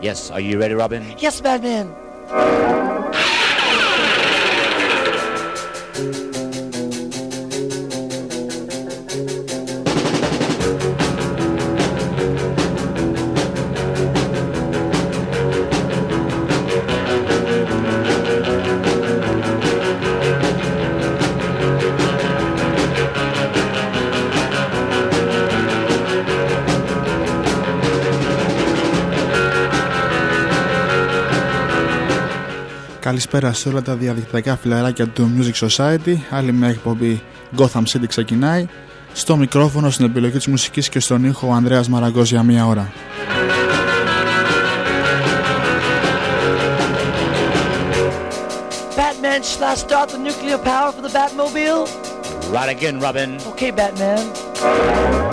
Yes, are you ready, Robin? Yes, Batman! καλησπέρα σε όλα τα διαδικτυακά φιλαράκια του Music Society. Άλλη μια εκπομπή Gotham City ξεκινάει. Στο μικρόφωνο, στην επιλογή της μουσικής και στον ήχο ο Ανδρέας Μαραγκός για μία ώρα. Batman, shall I start the nuclear power for the Batmobile? Right again, Robin. Okay, Batman.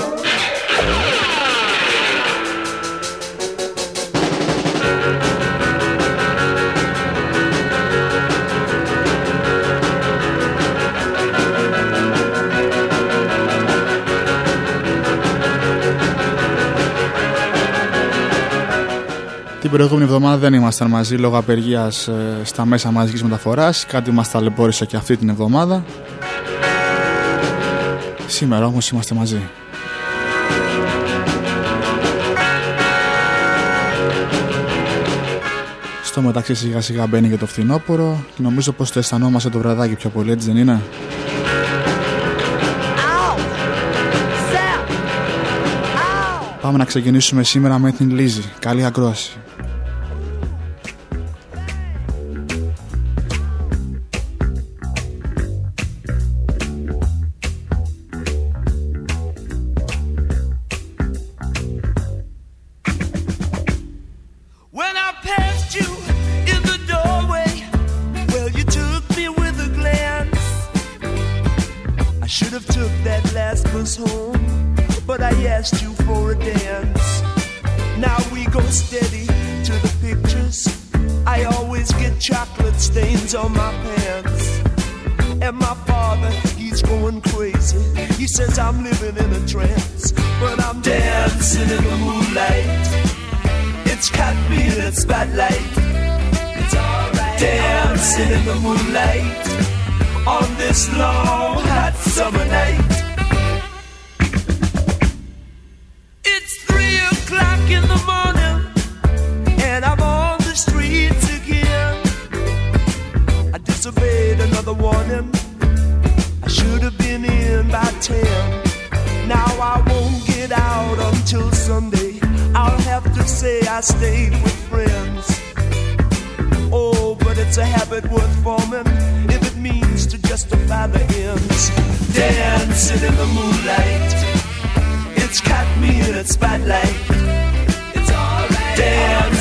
Την προηγούμενη εβδομάδα δεν ήμασταν μαζί λόγω απεργίας ε, στα μέσα μαζικής μεταφοράς. Κάτι μας ταλαιπώρησε και αυτή την εβδομάδα. Σήμερα όμως είμαστε μαζί. Στο μεταξύ σιγά σιγά μπαίνει και το φθινόπωρο και νομίζω πως το αισθανόμαστε το βραδάκι πιο πολύ, έτσι δεν είναι; Πάμε να ξεκινήσουμε σήμερα με την Λίζη. Καλή ακρόαση.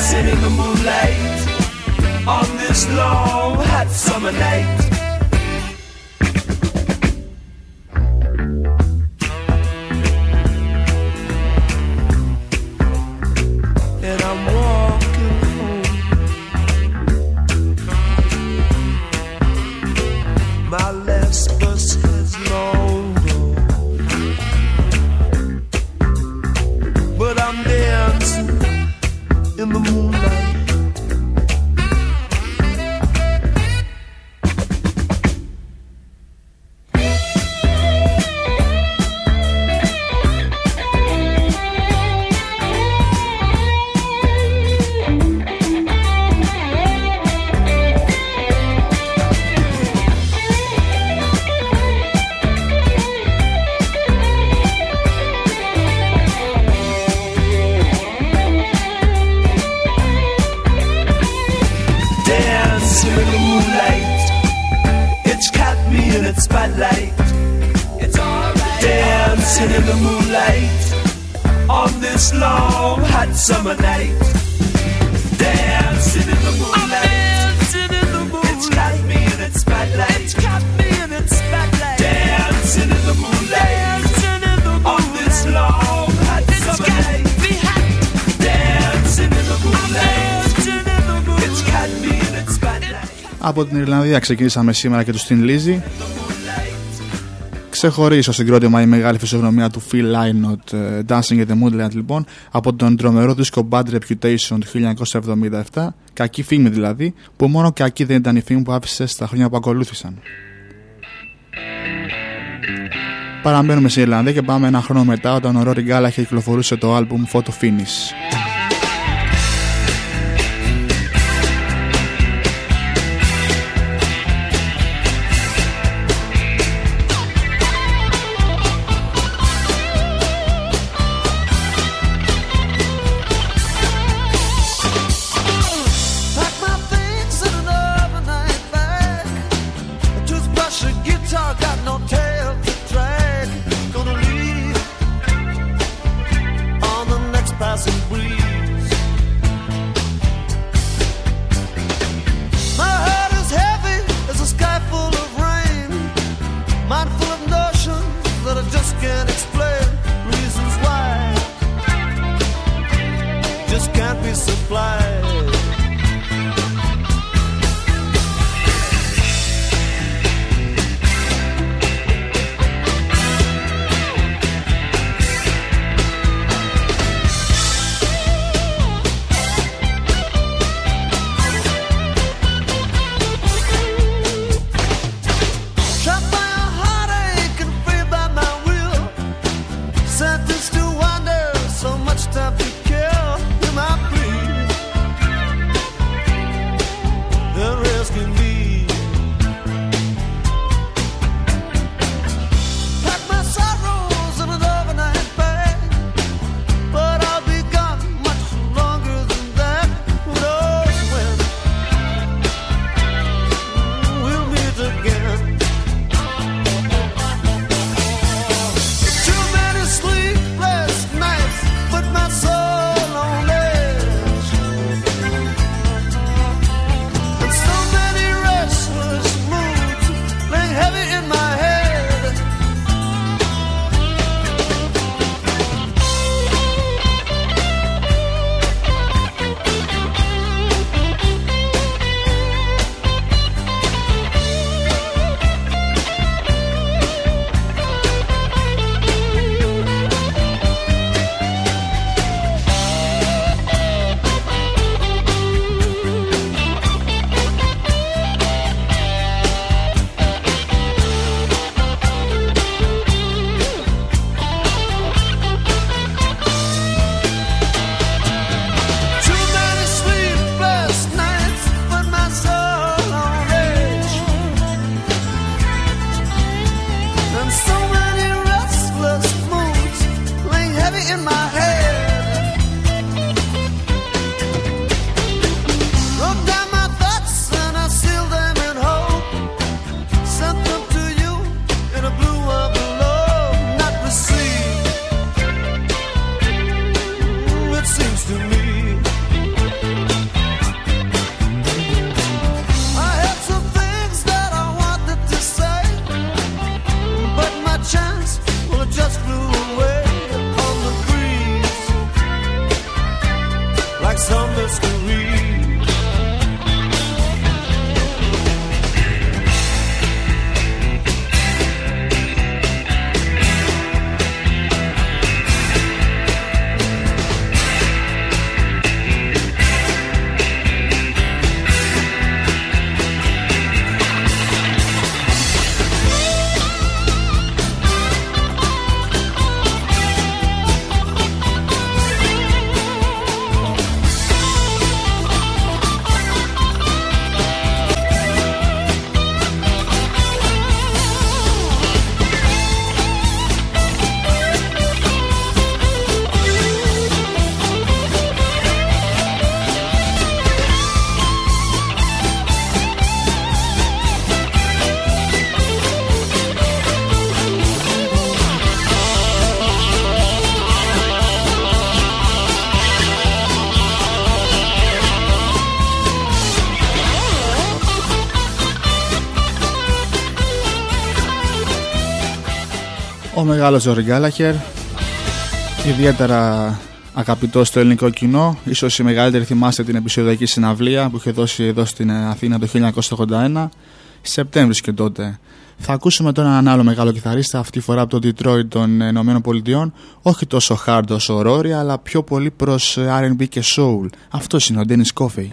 dancing in the moonlight on this long hot summer night. εβδομαδία ξεκινήσαμε σήμερα και τους στην Λίζη. Ξεχωρίσω συγκρότημα η μεγάλη φυσιογνωμία του Phil Lynott, ε, Dancing in the Moonlight λοιπόν, από τον τρομερό δίσκο Bad Reputation του 1977, κακή φήμη δηλαδή, που μόνο κακή δεν ήταν η φήμη που άφησε στα χρόνια που ακολούθησαν. Παραμένουμε σε Ιρλανδία και πάμε ένα χρόνο μετά όταν ο Rory Gallagher κυκλοφορούσε το album Photo Finish. Μεγάλος Ζόρι Γκάλαχερ ιδιαίτερα αγαπητό στο ελληνικό κοινό ίσως οι μεγαλύτεροι θυμάστε την επεισοδιακή συναυλία που είχε δώσει εδώ στην Αθήνα το 1981 Σεπτέμβρης και τότε. Θα ακούσουμε τώρα έναν άλλο μεγάλο κιθαρίστα, αυτή τη φορά από το Detroit των Ηνωμένων Πολιτειών, όχι τόσο hard όσο Rory, αλλά πιο πολύ προς R&B και soul. Αυτός είναι ο Dennis Coffey.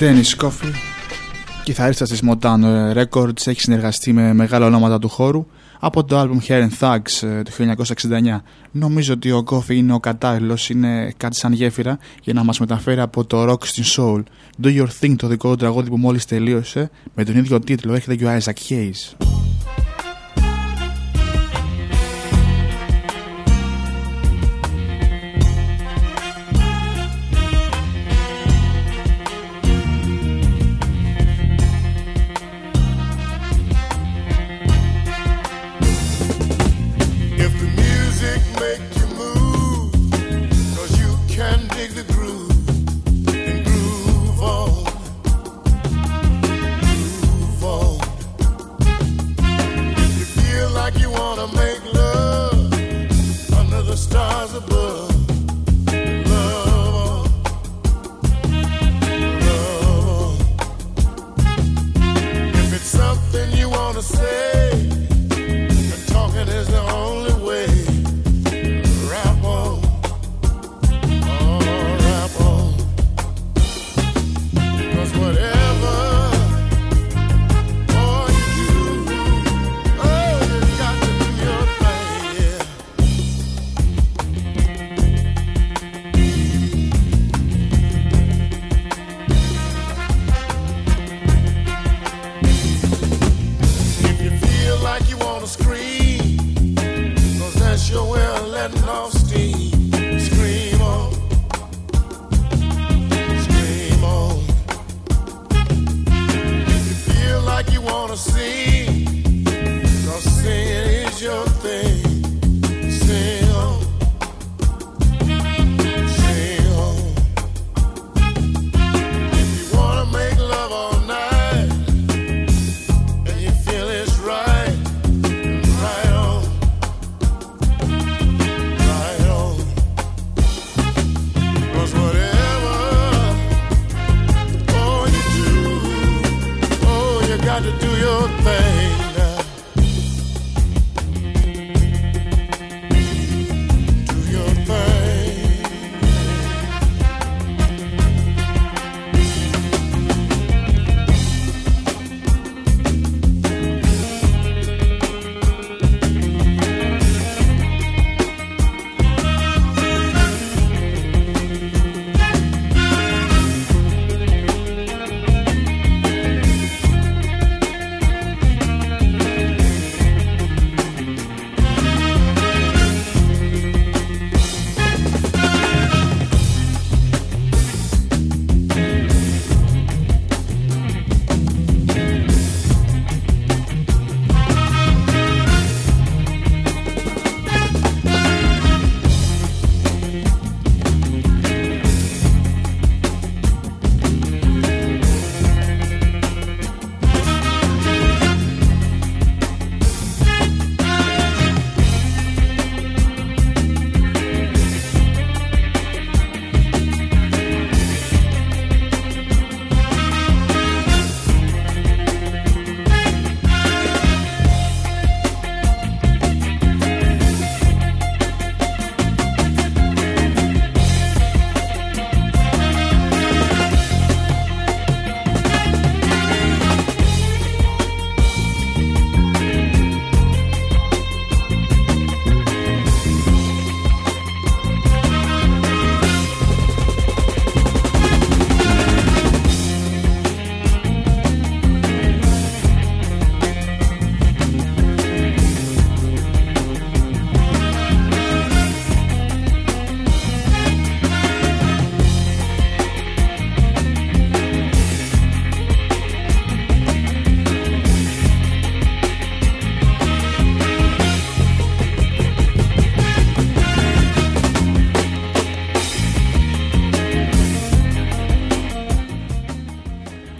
Dennis Coffey, κιθαρίστας της Motown Records, έχει συνεργαστεί με μεγάλα ονόματα του χώρου από το album Hair and Thugs ε, του 1969. Νομίζω ότι ο Coffey είναι ο κατάλληλος, είναι κάτι σαν γέφυρα για να μας μεταφέρει από το rock στην soul. Do Your Thing, το δικό του τραγούδι που μόλις τελείωσε, με τον ίδιο τίτλο έχετε και ο Isaac Hayes.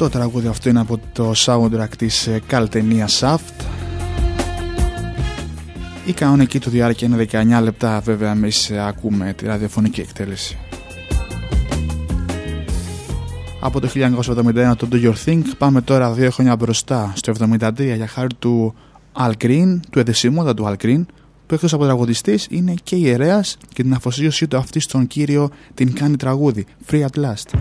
Το τραγούδι αυτό είναι από το soundtrack της καλτενία Shaft. Η κανονική του διάρκεια είναι 19 λεπτά βέβαια εμείς ακούμε τη ραδιοφωνική εκτέλεση. Από το 1971 το Do Your Thing πάμε τώρα δύο χρόνια μπροστά στο 1973 για χάρη του Al Green, του εδεσιμότητα του Al Green που εκτός από τραγουδιστής είναι και ιερέας και την αφοσίωσή του αυτή στον κύριο την κάνει τραγούδι Free at Last.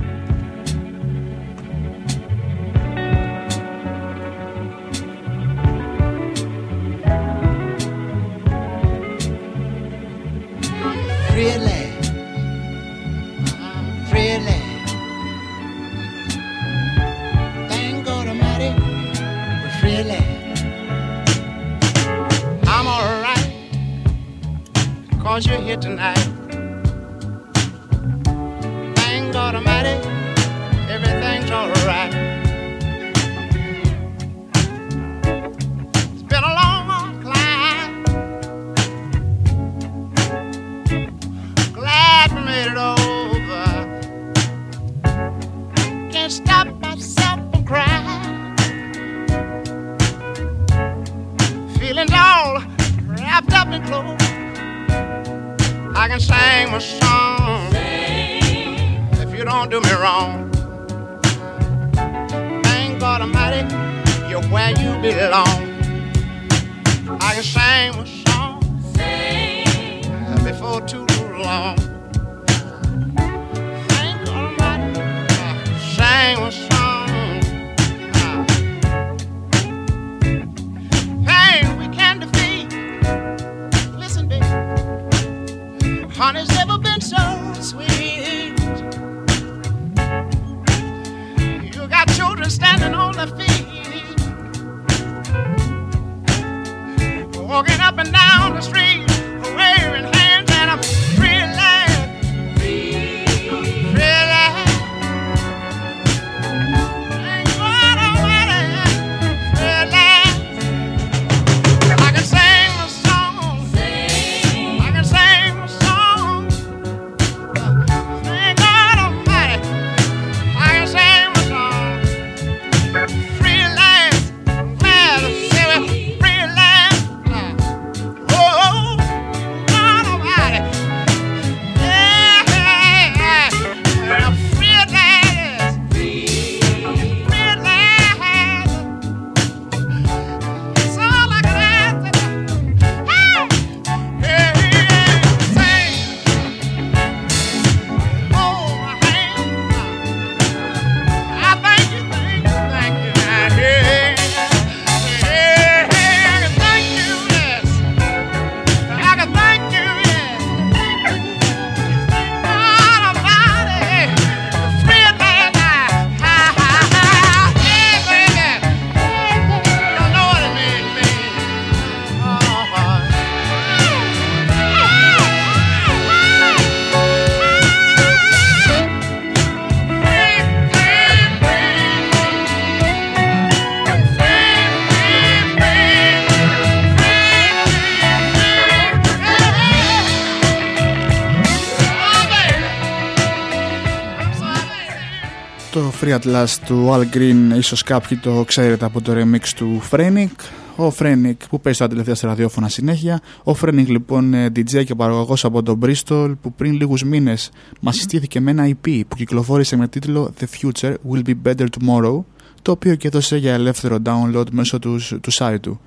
Free at Last του Al Green, ίσως κάποιοι το ξέρετε από το remix του Frenic. Ο Frenic που παίζει τα τελευταία στα ραδιόφωνα συνέχεια. Ο Frenic λοιπόν DJ και παραγωγός από τον Bristol που πριν λίγους μήνες μας συστήθηκε με ένα EP που κυκλοφόρησε με τίτλο The Future Will Be Better Tomorrow το οποίο και έδωσε για ελεύθερο download μέσω τους, του site του.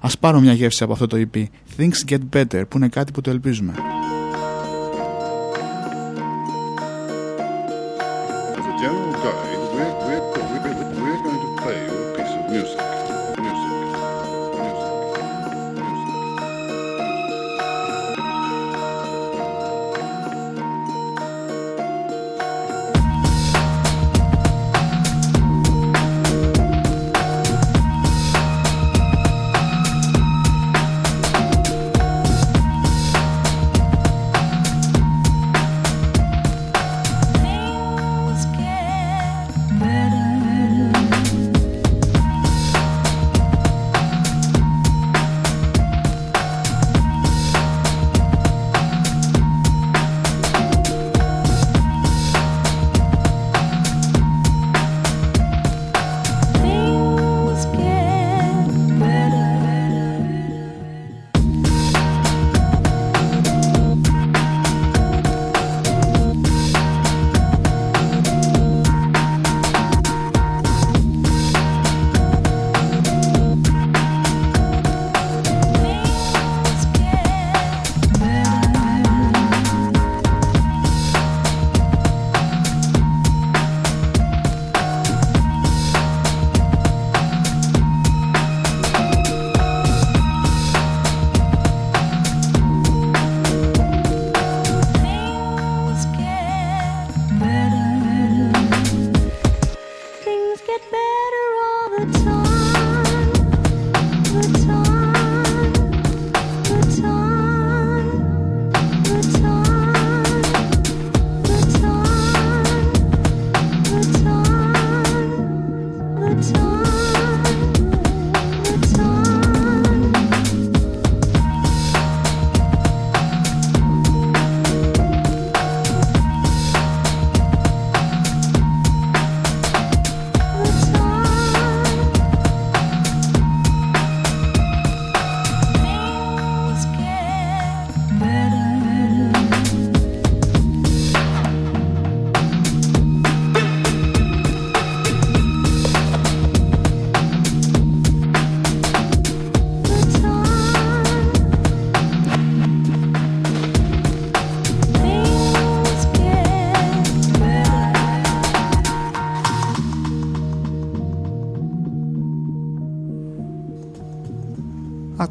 Ας πάρω μια γεύση από αυτό το EP Things Get Better που είναι κάτι που το ελπίζουμε. music.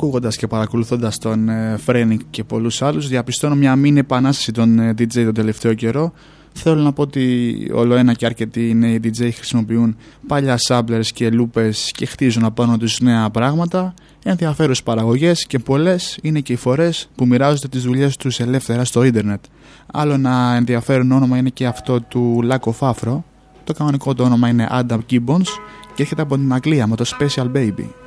Ακούγοντας και παρακολουθώντας τον Φρένικ και πολλούς άλλους, διαπιστώνω μια μήνυ επανάσταση των ε, DJ τον τελευταίο καιρό. Θέλω να πω ότι όλο ένα και αρκετοί νέοι DJ χρησιμοποιούν παλιά samplers και loopers και χτίζουν απάνω τους νέα πράγματα. Ενδιαφέρουσες παραγωγές και πολλές είναι και οι φορές που μοιράζονται τις δουλειές τους ελεύθερα στο ίντερνετ. Άλλο ένα ενδιαφέρον όνομα είναι και αυτό του Lack of Afro. Το κανονικό του όνομα είναι Adam Gibbons και έρχεται από την Αγγλία με το Special Baby.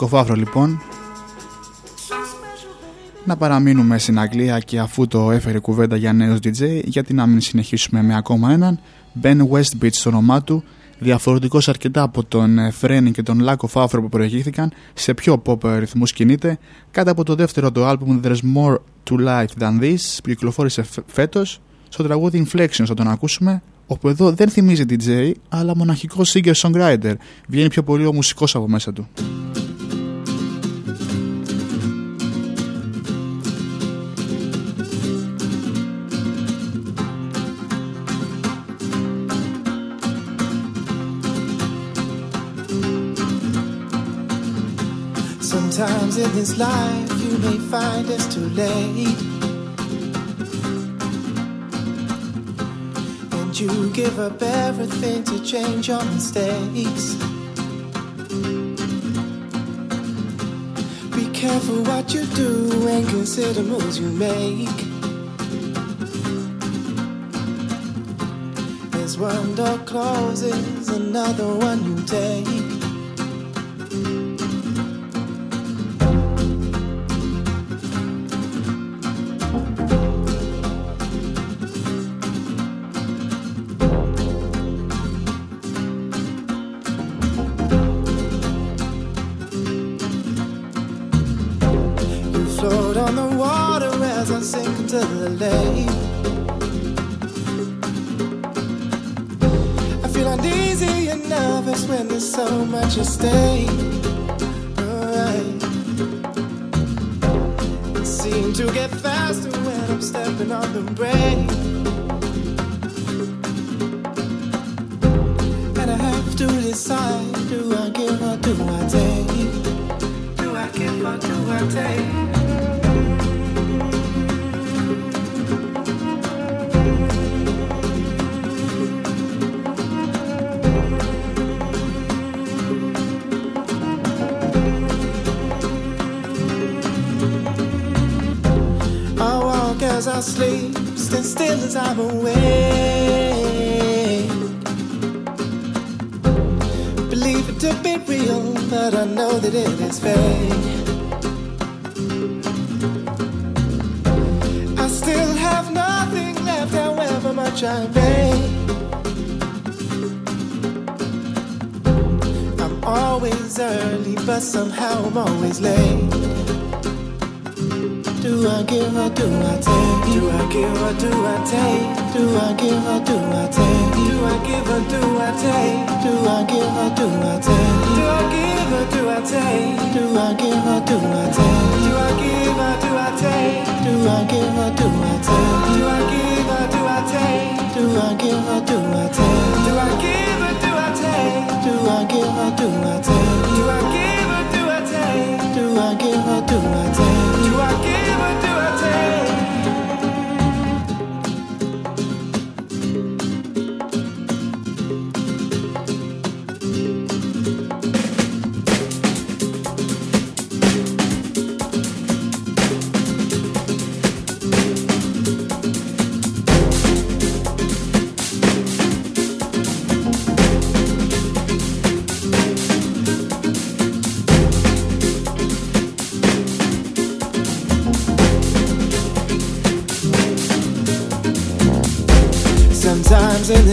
Λακοφάφρο λοιπόν να παραμείνουμε στην Αγγλία και αφού το έφερε κουβέντα για νέος DJ γιατί να μην συνεχίσουμε με ακόμα έναν. Ben Westbeach στο όνομά του διαφορετικός αρκετά από τον Φρένι και τον Λάκο Φάφρο που προηγήθηκαν σε πιο pop ρυθμούς κινείται. Κάτω από το δεύτερο του άλμπουμ There's More to Life Than This που κυκλοφόρησε φέτος στο τραγούδι Inflections θα τον ακούσουμε όπου εδώ δεν θυμίζει DJ αλλά μοναχικός singer-songwriter. Βγαίνει πιο πολύ ο μουσικός από μέσα του. This life you may find it's too late. And you give up everything to change your mistakes. Be careful what you do and consider moves you make. As one door closes, another one you take. I feel uneasy and nervous when there's so much at stake. To get faster when I'm stepping on the brake. As sleep, stand still as I'm awake. Believe it to be real, but I know that it is fake. I still have nothing left, however much I pay. I'm always early, but somehow I'm always late. Do I give or do I take? Do I give or do I take? Do I give or do I take? Do I give or do I take? Do I give or do I take? Do I give or do I take? Do I give or do I take? Do I give or do I take? Do I give or do I take? Do I give or do I take? Do I give or do I take? Do I give or do I take? Do I give or do I take? Do I give or do I take? Do I give or do I take? I give a do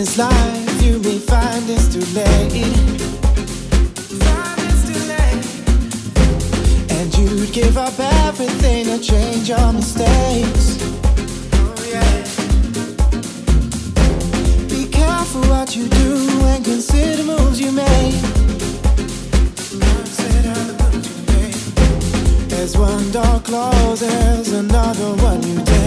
this life you may find it's too late. And you'd give up everything to change your mistakes. Oh yeah. Be careful what you do and consider moves you make. As one door closes, another one you take.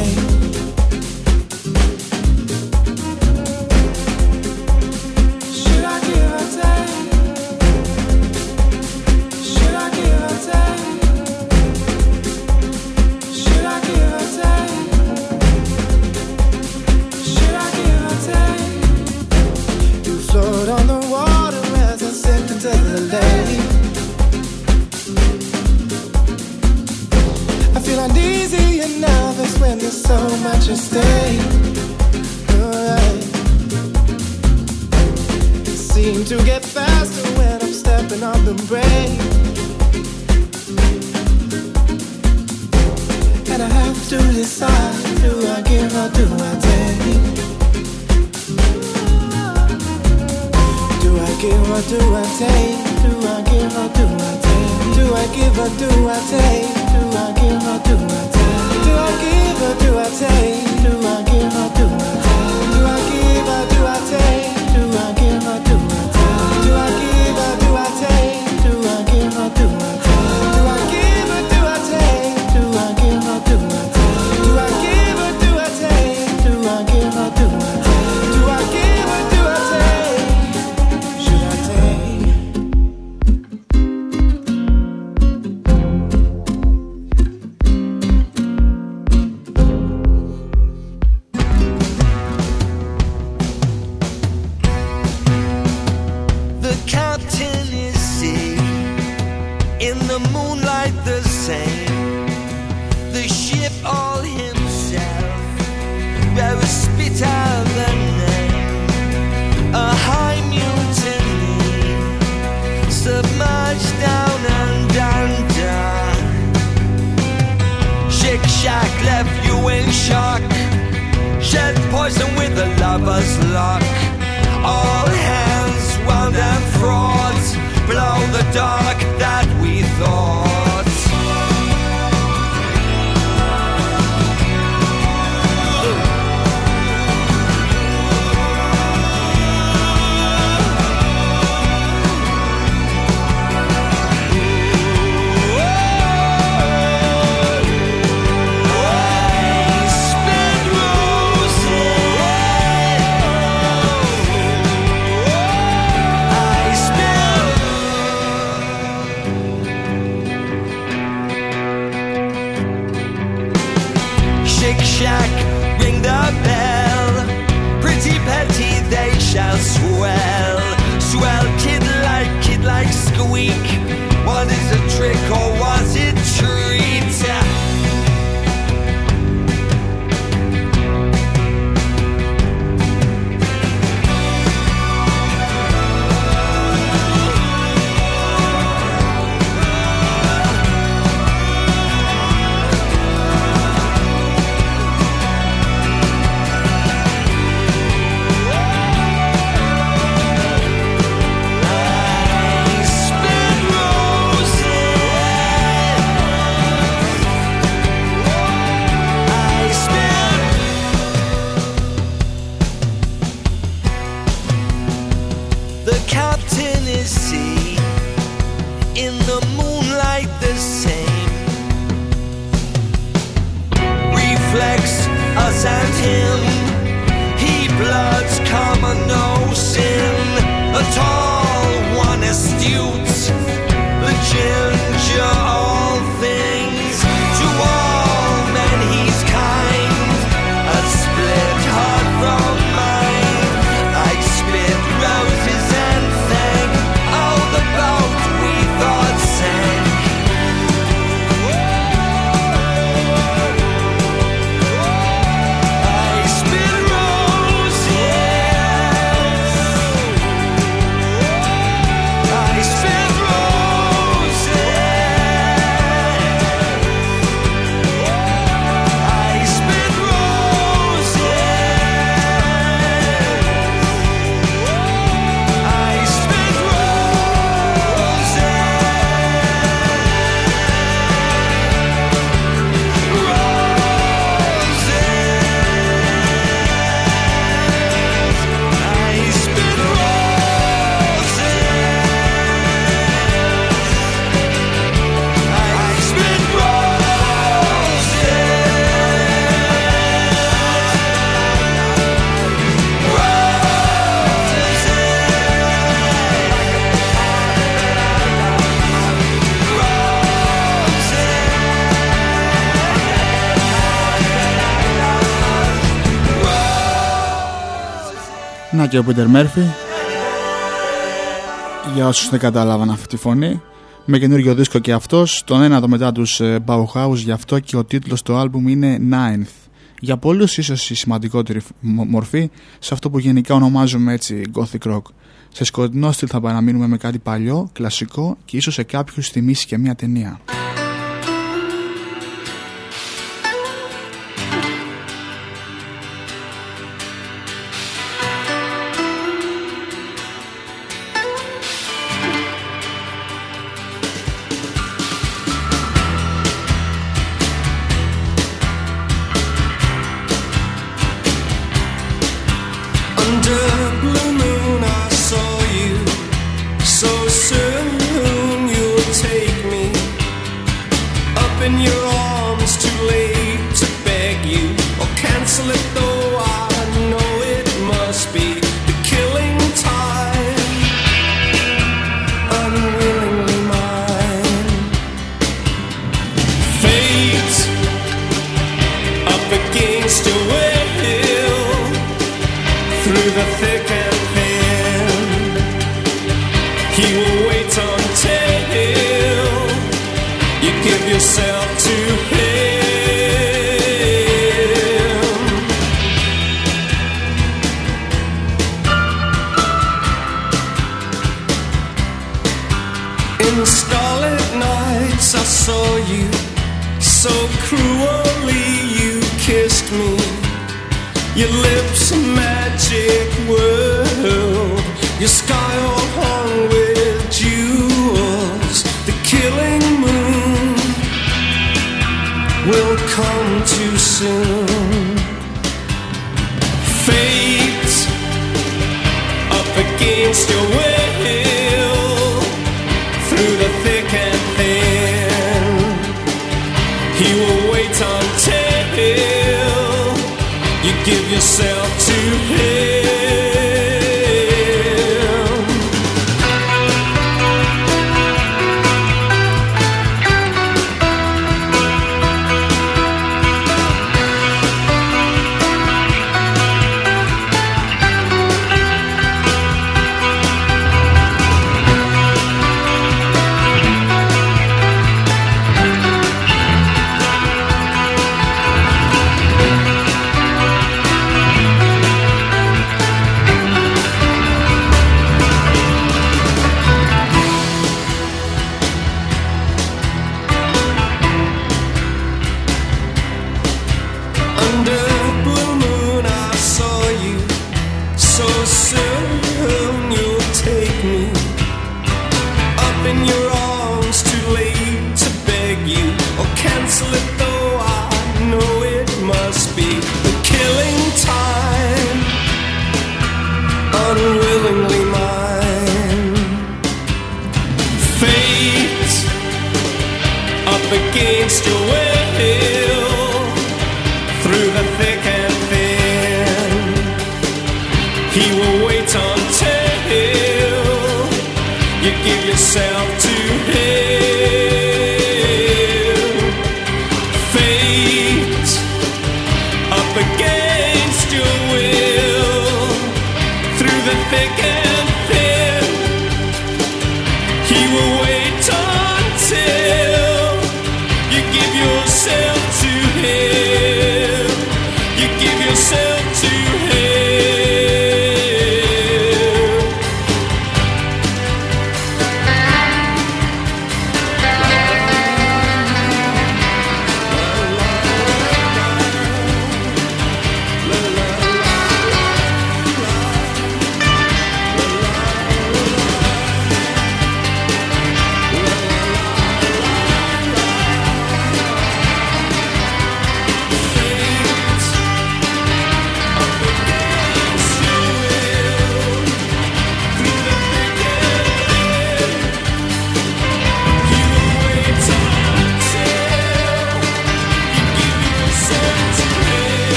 when there's so much at stake. To get faster when I'm stepping on the brake. And I have to decide do I give or do I take? Do I give or do I take? Do I give or do I take? Do I give or do I take? Do I give or do I take? Do I give or do I take? Do I give or do Do I give or do I take? Poison with the lover's luck. Να και ο Πίτερ Μέρφυ. Για όσους δεν κατάλαβαν αυτή τη φωνή. Με καινούριο δίσκο και αυτός, τον ένατο μετά τους ε, Bauhaus, γι' αυτό και ο τίτλος του άλμπουμ είναι Ninth. Για πολλούς ίσως η σημαντικότερη φ- μο- μορφή σε αυτό που γενικά ονομάζουμε έτσι gothic rock. Σε σκοτεινό στυλ θα παραμείνουμε με κάτι παλιό, κλασικό και ίσως σε κάποιους θυμίσει και μια ταινία. Too soon fate up against your will through the thick and thin. He will wait until you give yourself to him.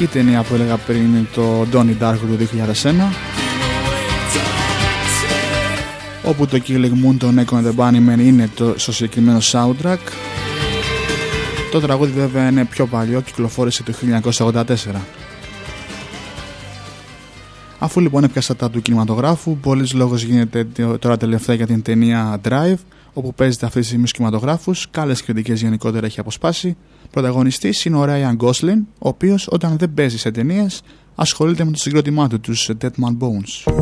Η ταινία που έλεγα πριν είναι το Donnie Darko του 2001 όπου το Killing Moon των Echo and the Bunnymen είναι το, στο συγκεκριμένο soundtrack το τραγούδι βέβαια είναι πιο παλιό, κυκλοφόρησε το 1984 Αφού λοιπόν έπιασα τα του κινηματογράφου, πολλής λόγος γίνεται τώρα τελευταία για την ταινία Drive, όπου παίζεται αυτή τη στιγμή στου κινηματογράφου. Καλές κριτικές γενικότερα έχει αποσπάσει. Πρωταγωνιστής είναι ο Ryan Gosling, ο οποίος όταν δεν παίζει σε ταινίες ασχολείται με το συγκρότημά του, τους Dead Man Bones.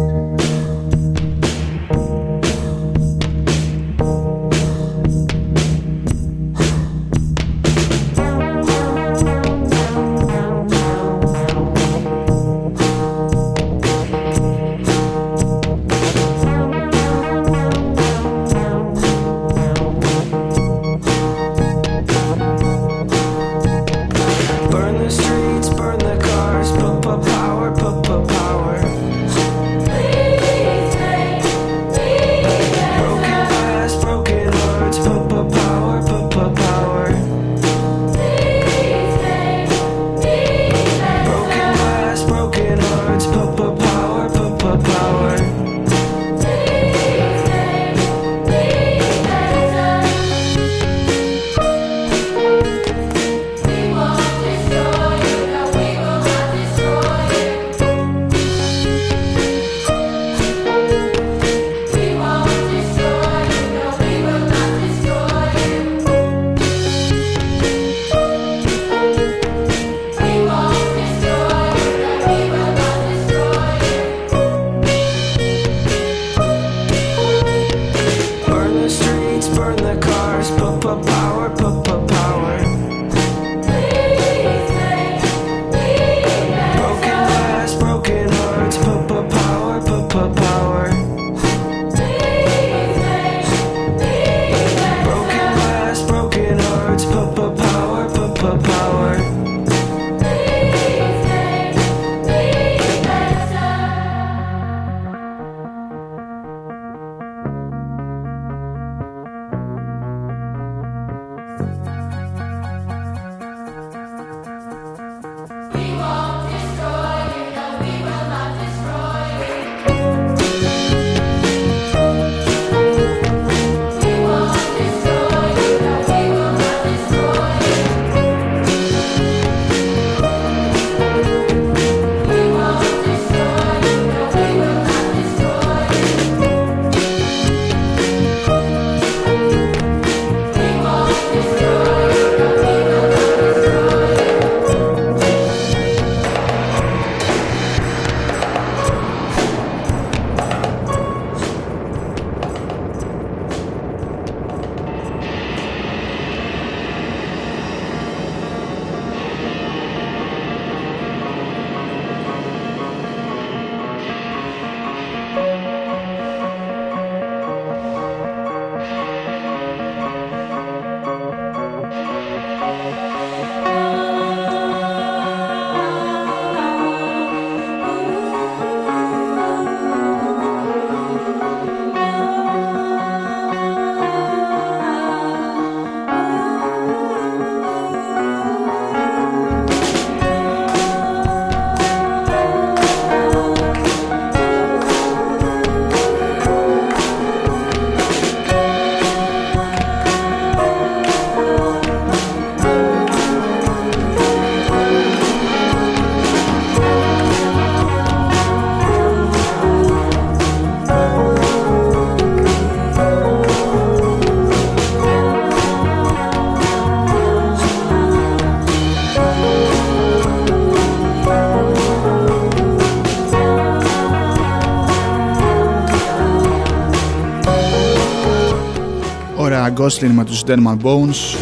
Gosling με τους Deadman Bones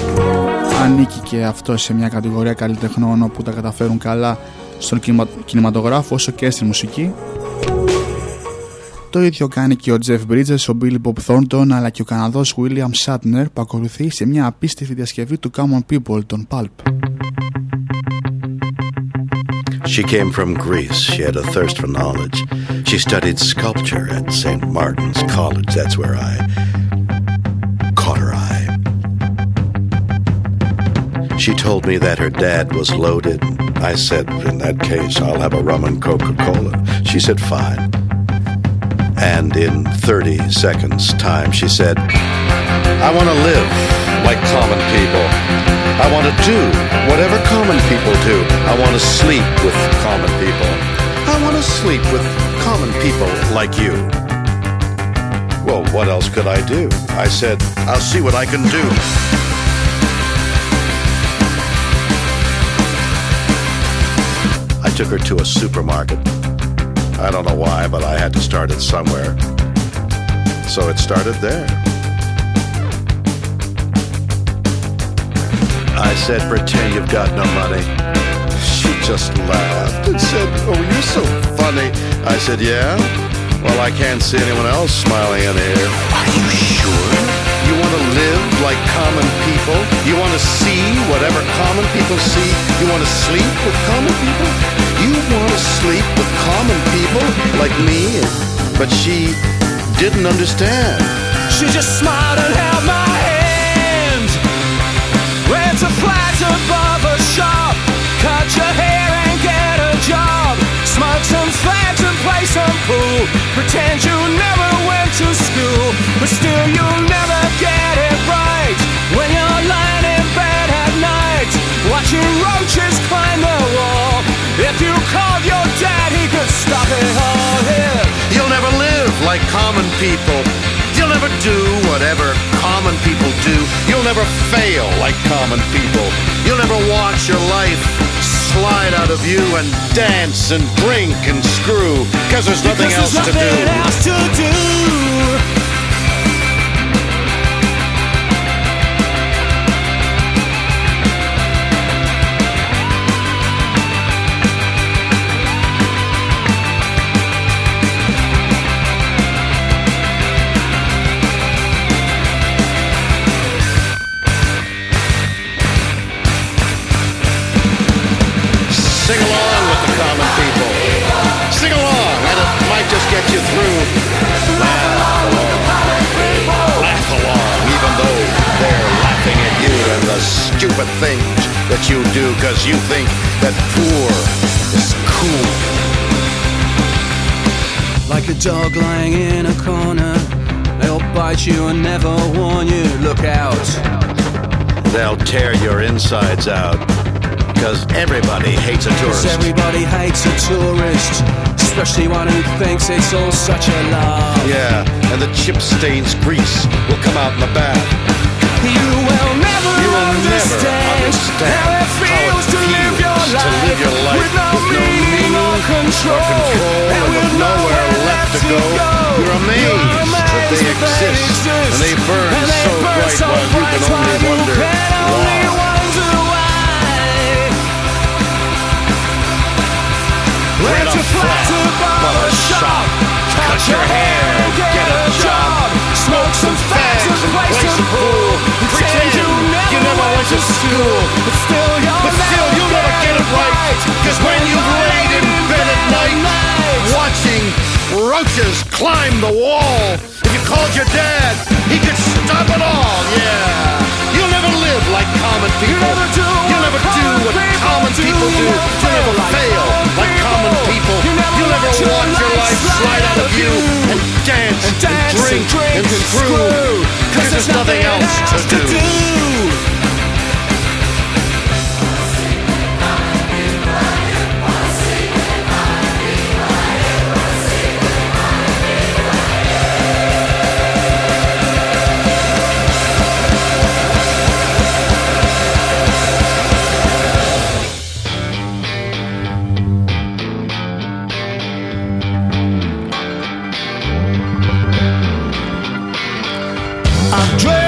ανήκει και αυτό σε μια κατηγορία καλλιτεχνών όπου τα καταφέρουν καλά στον κινηματογράφο όσο και στη μουσική το ίδιο κάνει και ο Jeff Bridges, ο Billy Bob Thornton αλλά και ο Καναδός William Shatner που ακολουθεί σε μια απίστευτη διασκευή του Common People, των Pulp. She came from Greece. She had a thirst for knowledge. She studied sculpture at St. Martin's College. That's where I She told me that her dad was loaded. I said, in that case, I'll have a rum and Coca Cola. She said, fine. And in 30 seconds' time, she said, I want to live like common people. I want to do whatever common people do. I want to sleep with common people. I want to sleep with common people like you. Well, what else could I do? I said, I'll see what I can do. Took her to a supermarket. I don't know why, but I had to start it somewhere. So it started there. I said, pretend you've got no money. She just laughed and said, oh, you're so funny. I said, yeah? Well, I can't see anyone else smiling in here. Are you sure? You want to live like common people? You want to see whatever common people see? You want to sleep with common people? You want to sleep with common people like me? But she didn't understand. She just smiled and held my hand. Rent a flat above a shop. Cut your hair and get a job. Smoke some fags and play some pool. Pretend you never went to school. But still you'll never it right. When you're lying in bed at night. Watching roaches climb the wall. If you called your dad, he could stop it all here. You'll never live like common people. You'll never do whatever common people do. You'll never fail like common people. You'll never watch your life slide out of you and dance and drink and screw because there's nothing Because else there's to nothing do. else to do. Stupid things that you do because you think that poor is cool. Like a dog lying in a corner, they'll bite you and never warn you. Look out. They'll tear your insides out because everybody hates a tourist. everybody hates a tourist, especially one who thinks it's all such a lie. Yeah, and the chip stains grease will come out in the bath. You understand, understand how it feels to live your life, with no meaning or control, and with nowhere left to go. You're amazed that they exist, and they burn and they so burn bright so while bright you can only wonder why. Rent a flat above a shop. Cut your hair, get a job. Smoke some fags and play some pool. Pretend you never to school. But still you'll But still, you'll never get it right. Cause when you've laid in bed at night, watching roaches climb the wall, if you called your dad, he could stop it all, yeah. You'll never live like common people. never do You'll never do what common people do. You'll never fail like common people. You never You'll never watch your life slide out of you and dance and dance drink and screw. Cause there's nothing else to do. I've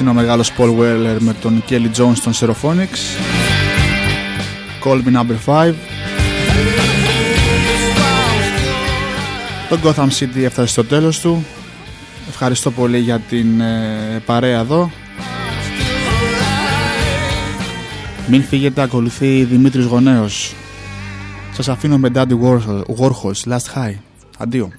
είναι ο μεγάλος Paul Weller με τον Kelly Jones των Serophonics. Call me number 5. Το Gotham City έφτασε στο τέλος του. Ευχαριστώ πολύ για την ε, παρέα εδώ. Μην φύγετε, ακολουθεί Δημήτρης Γονέος. Σας αφήνω με Daddy Warhol, Warhols, Last High. Αντίο.